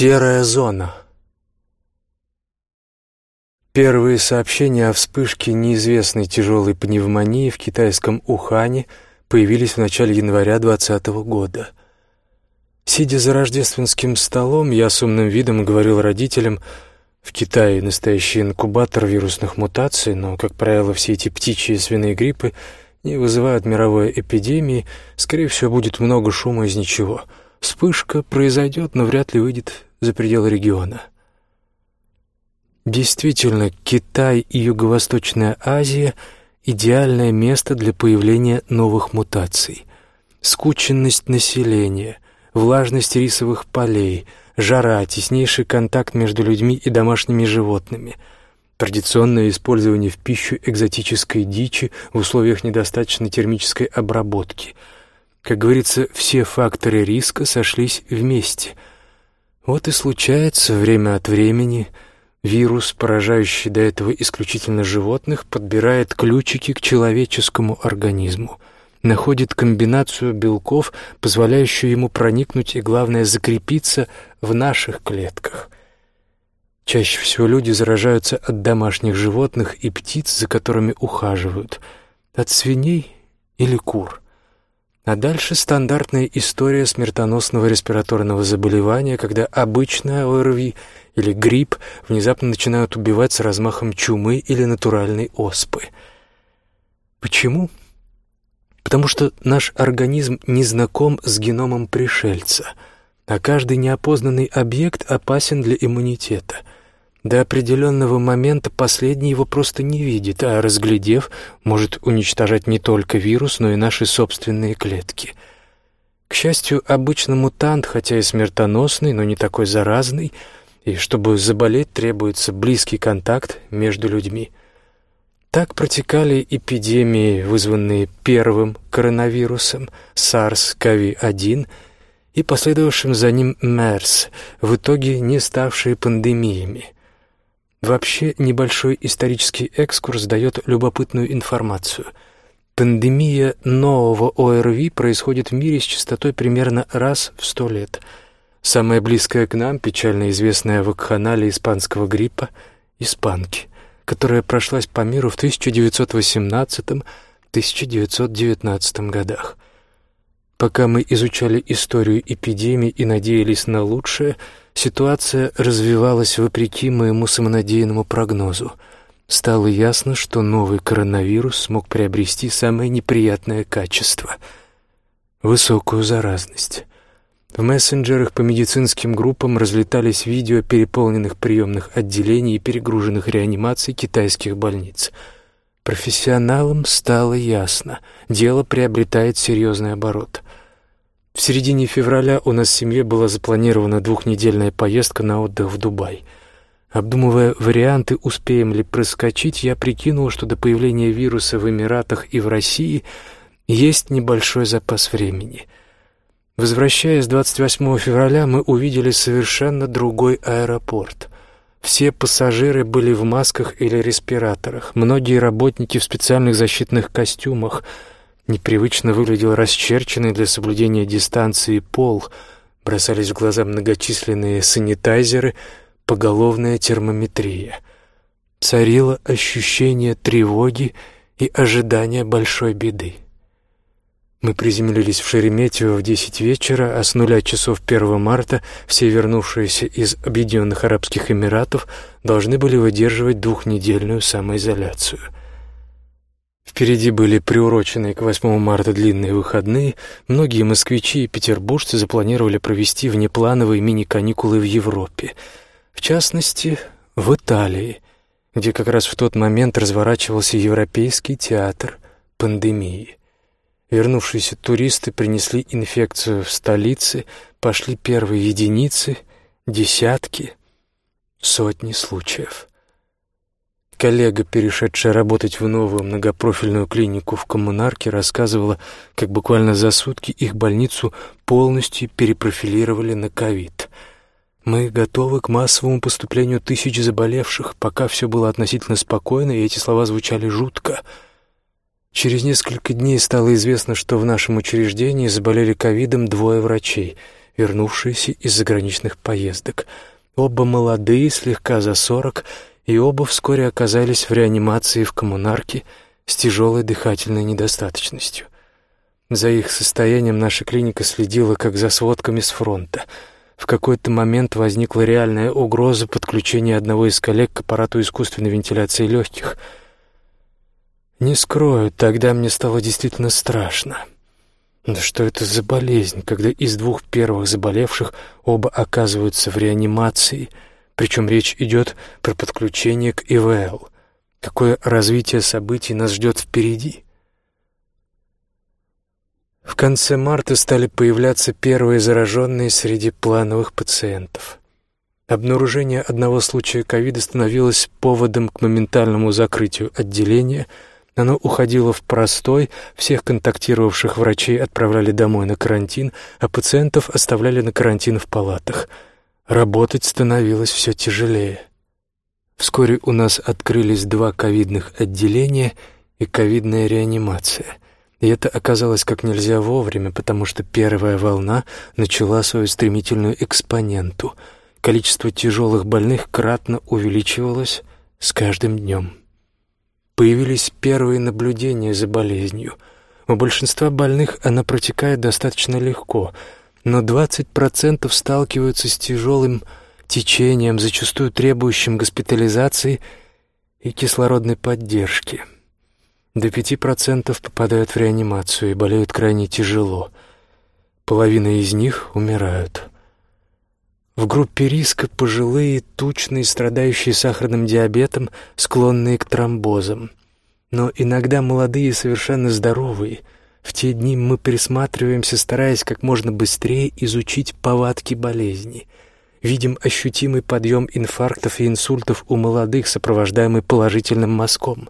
Серая зона. Первые сообщения о вспышке неизвестной тяжелой пневмонии в китайском Ухане появились в начале января 2020 года. Сидя за рождественским столом, я с умным видом говорил родителям, в Китае настоящий инкубатор вирусных мутаций, но, как правило, все эти птичьи и свиные гриппы не вызывают мировой эпидемии, скорее всего, будет много шума из ничего. Вспышка произойдет, но вряд ли выйдет за пределы региона. Действительно, Китай и Юго-Восточная Азия — идеальное место для появления новых мутаций. Скученность населения, влажность рисовых полей, жара, теснейший контакт между людьми и домашними животными, традиционное использование в пищу экзотической дичи в условиях недостаточной термической обработки. Как говорится, все факторы риска сошлись вместе. Вот и случается время от времени — Вирус, поражающий до этого исключительно животных, подбирает ключики к человеческому организму, находит комбинацию белков, позволяющую ему проникнуть и, главное, закрепиться в наших клетках. Чаще всего люди заражаются от домашних животных и птиц, за которыми ухаживают, от свиней или кур. А дальше стандартная история смертоносного респираторного заболевания, когда обычная ОРВИ – или грипп внезапно начинают убивать с размахом чумы или натуральной оспы. Почему? Потому что наш организм не знаком с геномом пришельца, а каждый неопознанный объект опасен для иммунитета. До определенного момента последний его просто не видит, а разглядев, может уничтожать не только вирус, но и наши собственные клетки. К счастью, обычно мутант, хотя и смертоносный, но не такой заразный — и чтобы заболеть, требуется близкий контакт между людьми. Так протекали эпидемии, вызванные первым коронавирусом SARS-CoV-1 и последовавшим за ним MERS, в итоге не ставшие пандемиями. Вообще небольшой исторический экскурс дает любопытную информацию. Пандемия нового ОРВИ происходит в мире с частотой примерно раз в сто лет – Самая близкая к нам, печально известная вакханалия испанского гриппа — испанки, которая прошлась по миру в 1918-1919 годах. Пока мы изучали историю эпидемии и надеялись на лучшее, ситуация развивалась вопреки моему самонадеянному прогнозу. Стало ясно, что новый коронавирус смог приобрести самое неприятное качество — высокую заразность. В мессенджерах по медицинским группам разлетались видео переполненных приемных отделений и перегруженных реанимаций китайских больниц. Профессионалам стало ясно, дело приобретает серьезный оборот. В середине февраля у нас в семье была запланирована двухнедельная поездка на отдых в Дубай. Обдумывая варианты, успеем ли проскочить, я прикинул, что до появления вируса в Эмиратах и в России есть небольшой запас времени — Возвращаясь 28 февраля, мы увидели совершенно другой аэропорт. Все пассажиры были в масках или респираторах, многие работники в специальных защитных костюмах. Непривычно выглядел расчерченный для соблюдения дистанции пол, бросались в глаза многочисленные санитайзеры, поголовная термометрия. Царило ощущение тревоги и ожидания большой беды. Мы приземлились в Шереметьево в десять вечера, а с нуля часов 1 марта все вернувшиеся из Объединенных Арабских Эмиратов должны были выдерживать двухнедельную самоизоляцию. Впереди были приуроченные к 8 марта длинные выходные, многие москвичи и петербуржцы запланировали провести внеплановые мини-каникулы в Европе, в частности, в Италии, где как раз в тот момент разворачивался Европейский театр пандемии. Вернувшиеся туристы принесли инфекцию в столице, пошли первые единицы, десятки, сотни случаев. Коллега, перешедшая работать в новую многопрофильную клинику в коммунарке, рассказывала, как буквально за сутки их больницу полностью перепрофилировали на ковид. Мы готовы к массовому поступлению тысяч заболевших, пока все было относительно спокойно, и эти слова звучали жутко — Через несколько дней стало известно, что в нашем учреждении заболели ковидом двое врачей. вернувшиеся из заграничных поездок. Оба молодые, слегка за сорок, и оба вскоре оказались в реанимации в коммунарке с тяжелой дыхательной недостаточностью. За их состоянием наша клиника следила как за сводками с фронта. В какой-то момент возникла реальная угроза подключения одного из коллег к аппарату искусственной вентиляции легких. Не скрою, тогда мне стало действительно страшно. Да что это за болезнь, когда из двух первых заболевших оба оказываются в реанимации — причем речь идет про подключение к ИВЛ. Какое развитие событий нас ждет впереди? В конце марта стали появляться первые зараженные среди плановых пациентов. Обнаружение одного случая ковида становилось поводом к моментальному закрытию отделения. Оно уходило в простой, всех контактировавших врачей отправляли домой на карантин, а пациентов оставляли на карантин в палатах – Работать становилось все тяжелее. Вскоре у нас открылись два ковидных отделения и ковидная реанимация. И это оказалось как нельзя вовремя, потому что первая волна начала свою стремительную экспоненту. Количество тяжелых больных кратно увеличивалось с каждым днем. Появились первые наблюдения за болезнью. У большинства больных она протекает достаточно легко — но 20% сталкиваются с тяжелым течением, зачастую требующим госпитализации и кислородной поддержки. До 5% попадают в реанимацию и болеют крайне тяжело. Половина из них умирают. В группе риска пожилые, тучные, страдающие сахарным диабетом, склонные к тромбозам. Но иногда молодые, совершенно здоровые – в те дни мы присматриваемся, стараясь как можно быстрее изучить повадки болезни. Видим ощутимый подъем инфарктов и инсультов у молодых, сопровождаемый положительным мазком.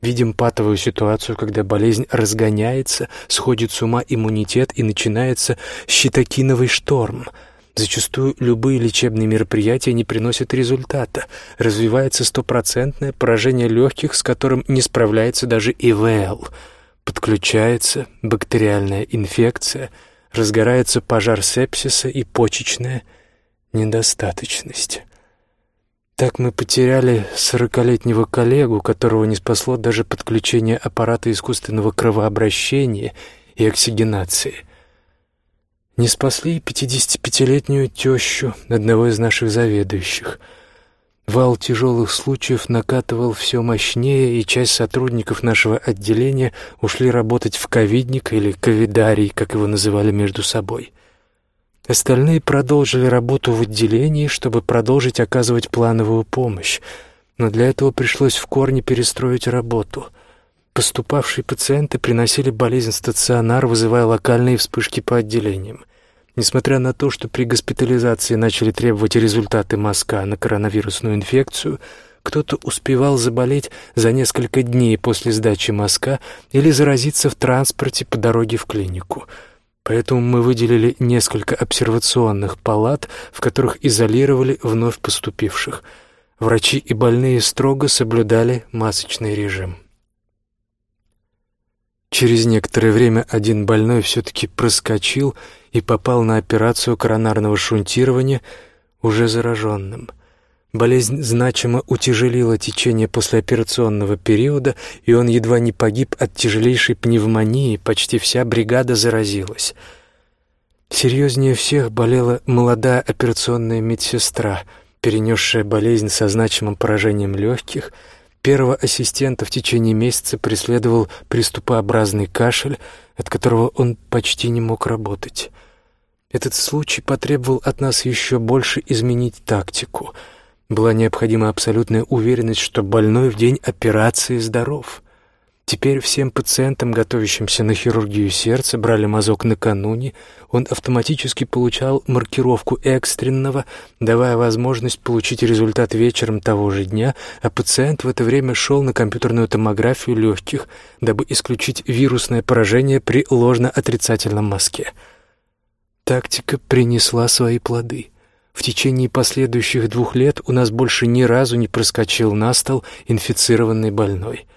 Видим патовую ситуацию, когда болезнь разгоняется, сходит с ума иммунитет и начинается щитокиновый шторм. Зачастую любые лечебные мероприятия не приносят результата. Развивается стопроцентное поражение легких, с которым не справляется даже ИВЛ — подключается бактериальная инфекция, разгорается пожар сепсиса и почечная недостаточность. Так мы потеряли сорокалетнего коллегу, которого не спасло даже подключение аппарата искусственного кровообращения и оксигенации. Не спасли 55-летнюю тещу одного из наших заведующих — Вал тяжелых случаев накатывал все мощнее, и часть сотрудников нашего отделения ушли работать в ковидник или ковидарий, как его называли между собой. Остальные продолжили работу в отделении, чтобы продолжить оказывать плановую помощь, но для этого пришлось в корне перестроить работу. Поступавшие пациенты приносили болезнь в стационар, вызывая локальные вспышки по отделениям. Несмотря на то, что при госпитализации начали требовать результаты мазка на коронавирусную инфекцию, кто-то успевал заболеть за несколько дней после сдачи мазка или заразиться в транспорте по дороге в клинику. Поэтому мы выделили несколько обсервационных палат, в которых изолировали вновь поступивших. Врачи и больные строго соблюдали масочный режим. Через некоторое время один больной все-таки проскочил и попал на операцию коронарного шунтирования уже зараженным. Болезнь значимо утяжелила течение послеоперационного периода, и он едва не погиб от тяжелейшей пневмонии, почти вся бригада заразилась. Серьезнее всех болела молодая операционная медсестра, перенесшая болезнь со значимым поражением легких – Первого ассистента в течение месяца преследовал приступообразный кашель, от которого он почти не мог работать. Этот случай потребовал от нас еще больше изменить тактику. Была необходима абсолютная уверенность, что больной в день операции здоров. Теперь всем пациентам, готовящимся на хирургию сердца, брали мазок накануне, он автоматически получал маркировку экстренного, давая возможность получить результат вечером того же дня, а пациент в это время шел на компьютерную томографию легких, дабы исключить вирусное поражение при ложно-отрицательном мазке. Тактика принесла свои плоды. В течение последующих двух лет у нас больше ни разу не проскочил на стол инфицированный больной —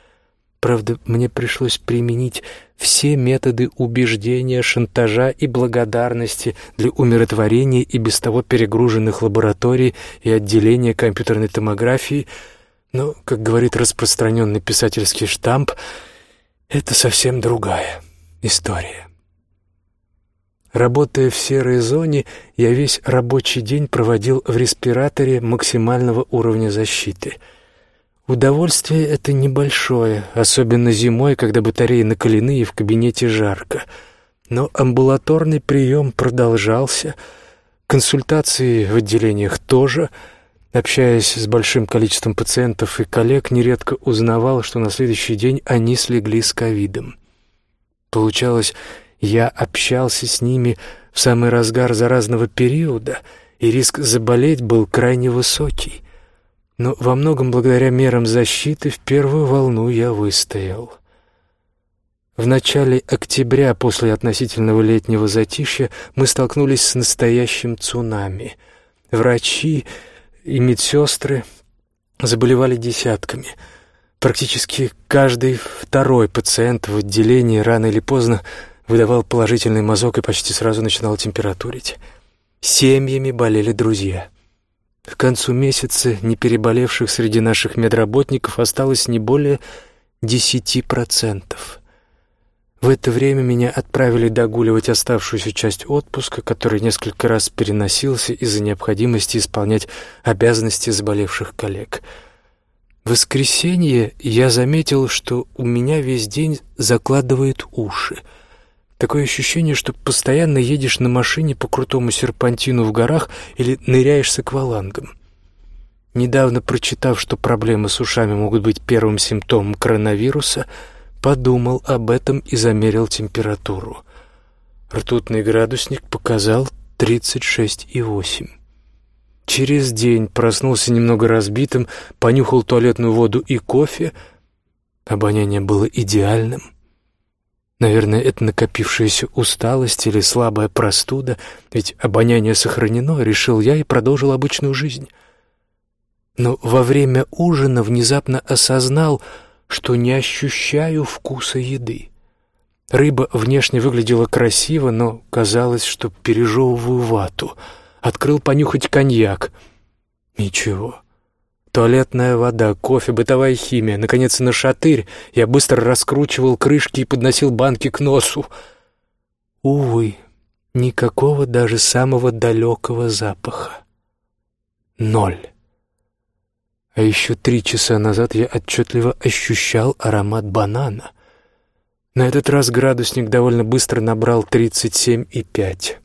Правда, мне пришлось применить все методы убеждения, шантажа и благодарности для умиротворения и без того перегруженных лабораторий и отделения компьютерной томографии, но, как говорит распространенный писательский штамп, это совсем другая история. Работая в серой зоне, я весь рабочий день проводил в респираторе максимального уровня защиты — Удовольствие это небольшое, особенно зимой, когда батареи накалены и в кабинете жарко. Но амбулаторный прием продолжался, консультации в отделениях тоже. Общаясь с большим количеством пациентов и коллег, нередко узнавал, что на следующий день они слегли с ковидом. Получалось, я общался с ними в самый разгар заразного периода, и риск заболеть был крайне высокий но во многом благодаря мерам защиты в первую волну я выстоял. В начале октября, после относительного летнего затишья, мы столкнулись с настоящим цунами. Врачи и медсестры заболевали десятками. Практически каждый второй пациент в отделении рано или поздно выдавал положительный мазок и почти сразу начинал температурить. Семьями болели друзья — к концу месяца не переболевших среди наших медработников осталось не более десяти процентов. В это время меня отправили догуливать оставшуюся часть отпуска, который несколько раз переносился из-за необходимости исполнять обязанности заболевших коллег. В воскресенье я заметил, что у меня весь день закладывает уши — Такое ощущение, что постоянно едешь на машине по крутому серпантину в горах или ныряешь с аквалангом. Недавно прочитав, что проблемы с ушами могут быть первым симптомом коронавируса, подумал об этом и замерил температуру. Ртутный градусник показал 36,8. Через день проснулся немного разбитым, понюхал туалетную воду и кофе. Обоняние было идеальным. Наверное, это накопившаяся усталость или слабая простуда, ведь обоняние сохранено, решил я и продолжил обычную жизнь. Но во время ужина внезапно осознал, что не ощущаю вкуса еды. Рыба внешне выглядела красиво, но казалось, что пережевываю вату. Открыл понюхать коньяк. Ничего. Туалетная вода, кофе, бытовая химия, наконец, на шатырь. Я быстро раскручивал крышки и подносил банки к носу. Увы, никакого даже самого далекого запаха. Ноль. А еще три часа назад я отчетливо ощущал аромат банана. На этот раз градусник довольно быстро набрал 37,5.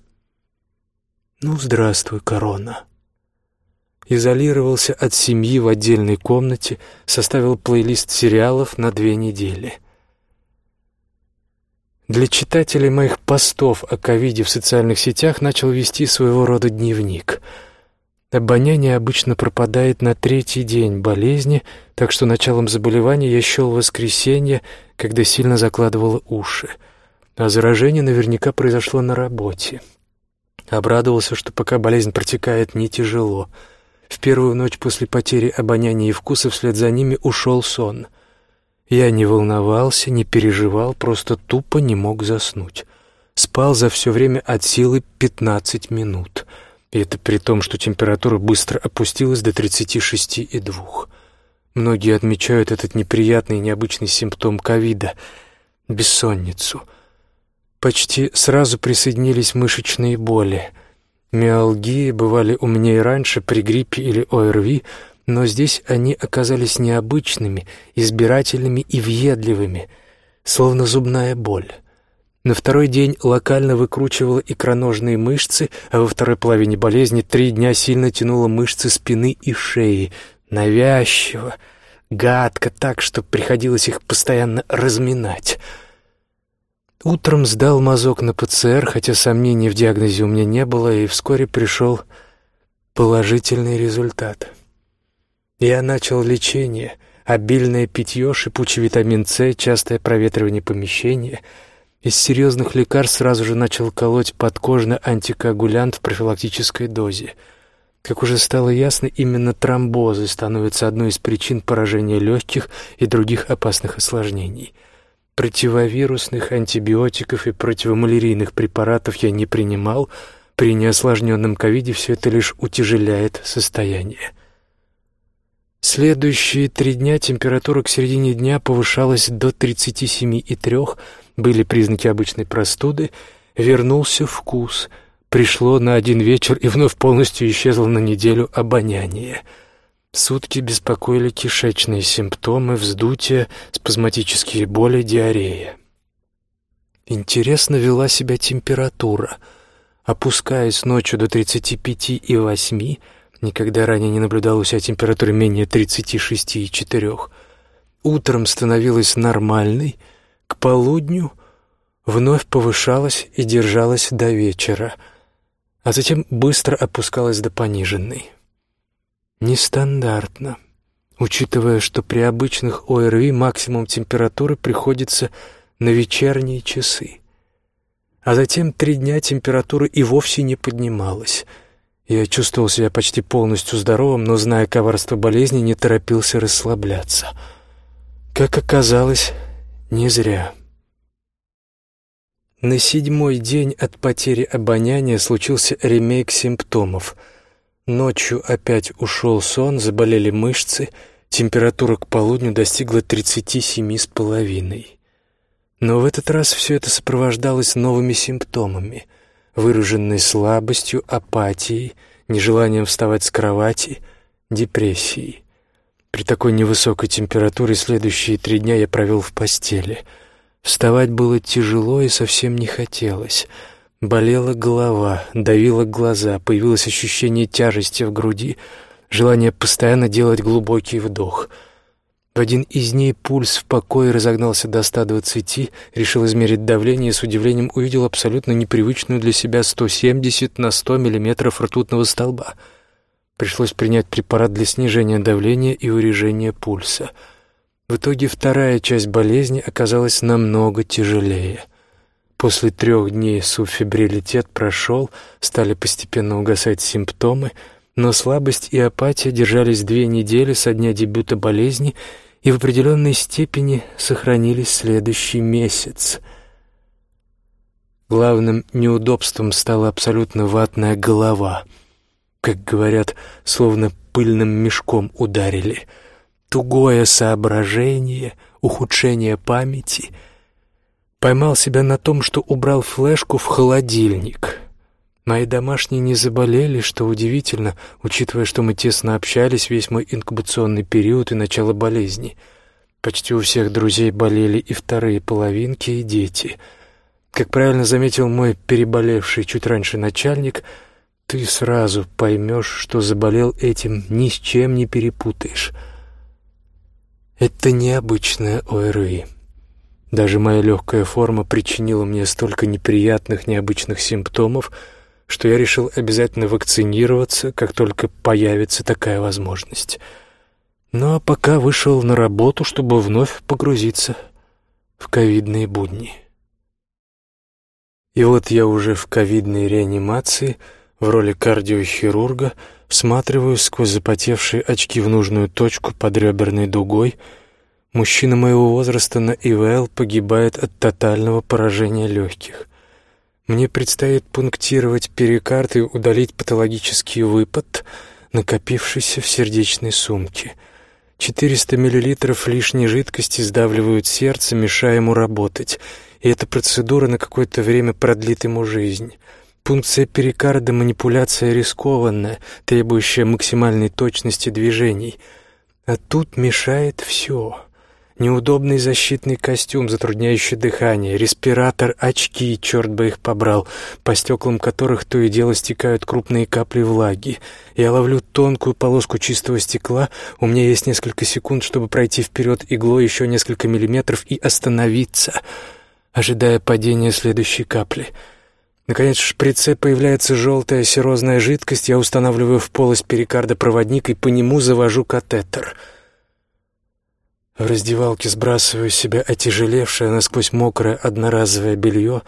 Ну, здравствуй, корона изолировался от семьи в отдельной комнате, составил плейлист сериалов на две недели. Для читателей моих постов о ковиде в социальных сетях начал вести своего рода дневник. Обоняние обычно пропадает на третий день болезни, так что началом заболевания я счел воскресенье, когда сильно закладывало уши. А заражение наверняка произошло на работе. Обрадовался, что пока болезнь протекает не тяжело — в первую ночь после потери обоняния и вкуса вслед за ними ушел сон. Я не волновался, не переживал, просто тупо не мог заснуть. Спал за все время от силы 15 минут. И это при том, что температура быстро опустилась до 36,2. Многие отмечают этот неприятный и необычный симптом ковида — бессонницу. Почти сразу присоединились мышечные боли — Миалгии бывали у меня и раньше при гриппе или ОРВИ, но здесь они оказались необычными, избирательными и въедливыми, словно зубная боль. На второй день локально выкручивала икроножные мышцы, а во второй половине болезни три дня сильно тянула мышцы спины и шеи. Навязчиво, гадко так, что приходилось их постоянно разминать — Утром сдал мазок на ПЦР, хотя сомнений в диагнозе у меня не было, и вскоре пришел положительный результат. Я начал лечение, обильное питье, шипучий витамин С, частое проветривание помещения. Из серьезных лекарств сразу же начал колоть подкожно антикоагулянт в профилактической дозе. Как уже стало ясно, именно тромбозы становятся одной из причин поражения легких и других опасных осложнений — Противовирусных, антибиотиков и противомалярийных препаратов я не принимал. При неосложненном ковиде все это лишь утяжеляет состояние. Следующие три дня температура к середине дня повышалась до 37,3, были признаки обычной простуды, вернулся вкус, пришло на один вечер и вновь полностью исчезло на неделю обоняние. Сутки беспокоили кишечные симптомы, вздутие, спазматические боли, диарея. Интересно вела себя температура. Опускаясь ночью до 35,8, Никогда ранее не наблюдал у себя температуры менее 36,4. Утром становилась нормальной, к полудню вновь повышалась и держалась до вечера, а затем быстро опускалась до пониженной. Нестандартно, учитывая, что при обычных ОРВИ максимум температуры приходится на вечерние часы. А затем три дня температура и вовсе не поднималась — я чувствовал себя почти полностью здоровым, но, зная коварство болезни, не торопился расслабляться. Как оказалось, не зря. На седьмой день от потери обоняния случился ремейк симптомов. Ночью опять ушел сон, заболели мышцы, температура к полудню достигла 37,5. Но в этот раз все это сопровождалось новыми симптомами — выраженной слабостью, апатией, нежеланием вставать с кровати, депрессией. При такой невысокой температуре следующие три дня я провел в постели. Вставать было тяжело и совсем не хотелось. Болела голова, давила глаза, появилось ощущение тяжести в груди, желание постоянно делать глубокий вдох — в один из дней пульс в покое разогнался до 120, решил измерить давление и с удивлением увидел абсолютно непривычную для себя 170 на 100 миллиметров ртутного столба. Пришлось принять препарат для снижения давления и урежения пульса. В итоге вторая часть болезни оказалась намного тяжелее. После трех дней субфибрилитет прошел, стали постепенно угасать симптомы — но слабость и апатия держались две недели со дня дебюта болезни и в определенной степени сохранились следующий месяц. Главным неудобством стала абсолютно ватная голова. Как говорят, словно пыльным мешком ударили. Тугое соображение, ухудшение памяти. Поймал себя на том, что убрал флешку в холодильник — Мои домашние не заболели, что удивительно, учитывая, что мы тесно общались весь мой инкубационный период и начало болезни. Почти у всех друзей болели и вторые половинки, и дети. Как правильно заметил мой переболевший чуть раньше начальник, ты сразу поймешь, что заболел этим, ни с чем не перепутаешь. Это необычная ОРВИ. Даже моя легкая форма причинила мне столько неприятных, необычных симптомов — что я решил обязательно вакцинироваться, как только появится такая возможность. Ну а пока вышел на работу, чтобы вновь погрузиться в ковидные будни. И вот я уже в ковидной реанимации в роли кардиохирурга всматриваюсь сквозь запотевшие очки в нужную точку под реберной дугой. Мужчина моего возраста на ИВЛ погибает от тотального поражения легких. Мне предстоит пунктировать перикард и удалить патологический выпад, накопившийся в сердечной сумке. 400 миллилитров лишней жидкости сдавливают сердце, мешая ему работать, и эта процедура на какое-то время продлит ему жизнь. Пункция перикарда — манипуляция рискованная, требующая максимальной точности движений. А тут мешает все — Неудобный защитный костюм, затрудняющий дыхание, респиратор, очки, черт бы их побрал, по стеклам которых то и дело стекают крупные капли влаги. Я ловлю тонкую полоску чистого стекла, у меня есть несколько секунд, чтобы пройти вперед иглой еще несколько миллиметров и остановиться, ожидая падения следующей капли. Наконец в шприце появляется желтая серозная жидкость, я устанавливаю в полость перикарда проводник и по нему завожу катетер — в раздевалке сбрасываю с себя отяжелевшее, насквозь мокрое одноразовое белье,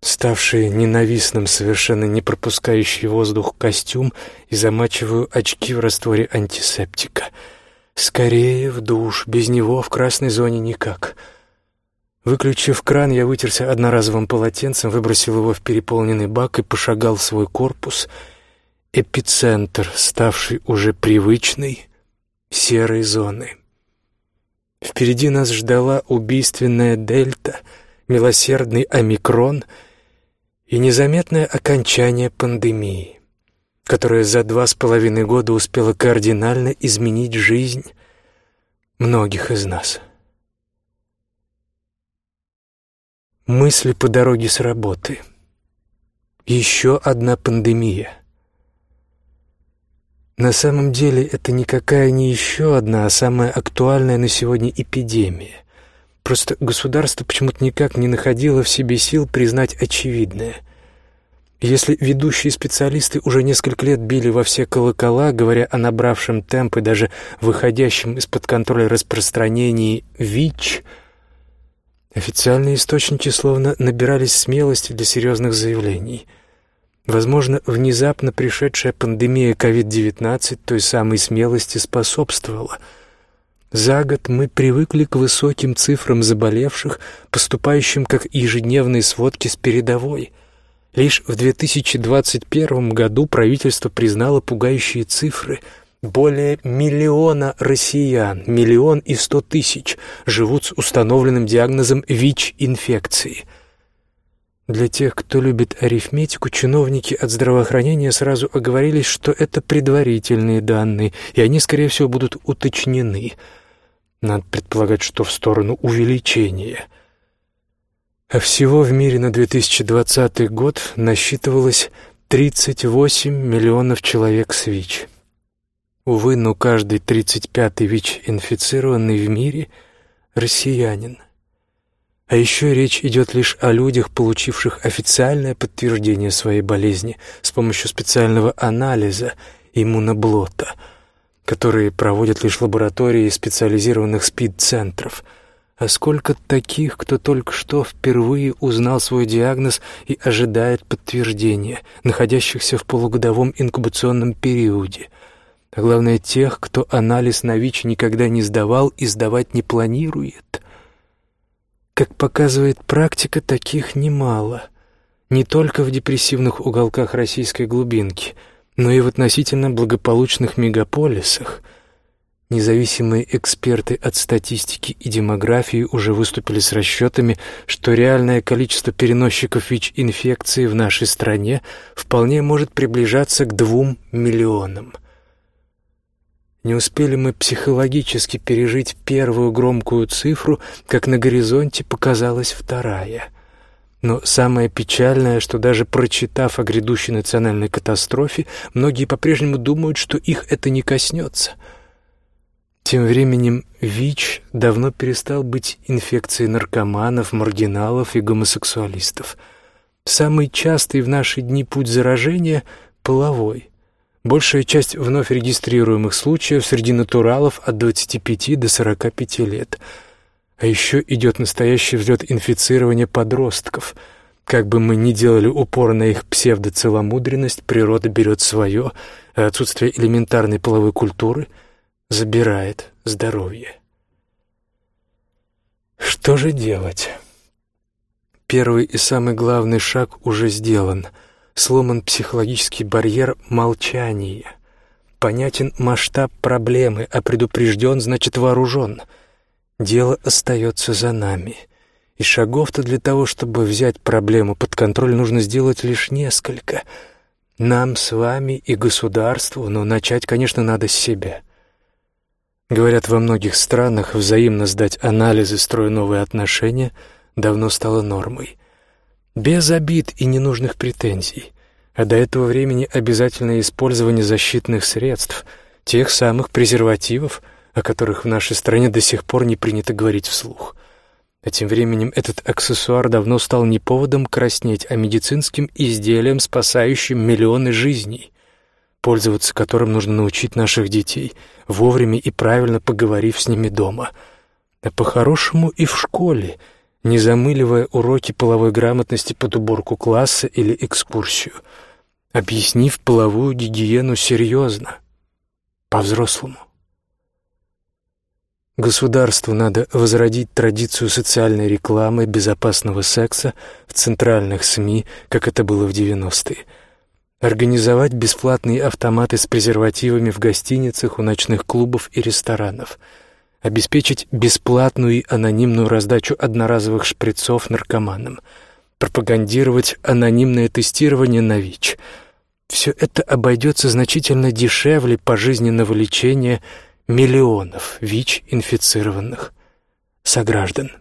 ставшее ненавистным, совершенно не пропускающий воздух костюм и замачиваю очки в растворе антисептика. Скорее в душ, без него в красной зоне никак. Выключив кран, я вытерся одноразовым полотенцем, выбросил его в переполненный бак и пошагал в свой корпус, эпицентр, ставший уже привычной серой зоной. Впереди нас ждала убийственная дельта, милосердный омикрон и незаметное окончание пандемии, которая за два с половиной года успела кардинально изменить жизнь многих из нас. Мысли по дороге с работы. Еще одна пандемия. На самом деле это никакая не еще одна, а самая актуальная на сегодня эпидемия. Просто государство почему-то никак не находило в себе сил признать очевидное. Если ведущие специалисты уже несколько лет били во все колокола, говоря о набравшем темп даже выходящем из-под контроля распространении ВИЧ – Официальные источники словно набирались смелости для серьезных заявлений. Возможно, внезапно пришедшая пандемия COVID-19 той самой смелости способствовала. За год мы привыкли к высоким цифрам заболевших, поступающим как ежедневные сводки с передовой. Лишь в 2021 году правительство признало пугающие цифры – более миллиона россиян, миллион и сто тысяч, живут с установленным диагнозом ВИЧ-инфекции. Для тех, кто любит арифметику, чиновники от здравоохранения сразу оговорились, что это предварительные данные, и они, скорее всего, будут уточнены. Надо предполагать, что в сторону увеличения. А всего в мире на 2020 год насчитывалось 38 миллионов человек с ВИЧ. Увы, но каждый тридцать пятый ВИЧ-инфицированный в мире — россиянин. А еще речь идет лишь о людях, получивших официальное подтверждение своей болезни с помощью специального анализа иммуноблота, которые проводят лишь лаборатории специализированных СПИД-центров. А сколько таких, кто только что впервые узнал свой диагноз и ожидает подтверждения, находящихся в полугодовом инкубационном периоде — а главное тех, кто анализ на ВИЧ никогда не сдавал и сдавать не планирует. Как показывает практика, таких немало. Не только в депрессивных уголках российской глубинки, но и в относительно благополучных мегаполисах. Независимые эксперты от статистики и демографии уже выступили с расчетами, что реальное количество переносчиков ВИЧ-инфекции в нашей стране вполне может приближаться к двум миллионам. Не успели мы психологически пережить первую громкую цифру, как на горизонте показалась вторая. Но самое печальное, что даже прочитав о грядущей национальной катастрофе, многие по-прежнему думают, что их это не коснется. Тем временем ВИЧ давно перестал быть инфекцией наркоманов, маргиналов и гомосексуалистов. Самый частый в наши дни путь заражения – половой – Большая часть вновь регистрируемых случаев среди натуралов от 25 до 45 лет. А еще идет настоящий взлет инфицирования подростков. Как бы мы ни делали упор на их псевдоцеломудренность, природа берет свое, а отсутствие элементарной половой культуры забирает здоровье. Что же делать? Первый и самый главный шаг уже сделан — сломан психологический барьер молчания. Понятен масштаб проблемы, а предупрежден значит вооружен. Дело остается за нами. И шагов-то для того, чтобы взять проблему под контроль, нужно сделать лишь несколько. Нам с вами и государству, но начать, конечно, надо с себя. Говорят, во многих странах взаимно сдать анализы, строя новые отношения, давно стало нормой. Без обид и ненужных претензий. А до этого времени обязательное использование защитных средств, тех самых презервативов, о которых в нашей стране до сих пор не принято говорить вслух. А тем временем этот аксессуар давно стал не поводом краснеть, а медицинским изделием, спасающим миллионы жизней, пользоваться которым нужно научить наших детей, вовремя и правильно поговорив с ними дома. А по-хорошему и в школе — не замыливая уроки половой грамотности под уборку класса или экскурсию, объяснив половую гигиену серьезно, по-взрослому. Государству надо возродить традицию социальной рекламы безопасного секса в центральных СМИ, как это было в 90-е. Организовать бесплатные автоматы с презервативами в гостиницах, у ночных клубов и ресторанов. Обеспечить бесплатную и анонимную раздачу одноразовых шприцов наркоманам. Пропагандировать анонимное тестирование на ВИЧ. Все это обойдется значительно дешевле пожизненного лечения – миллионов ВИЧ-инфицированных сограждан.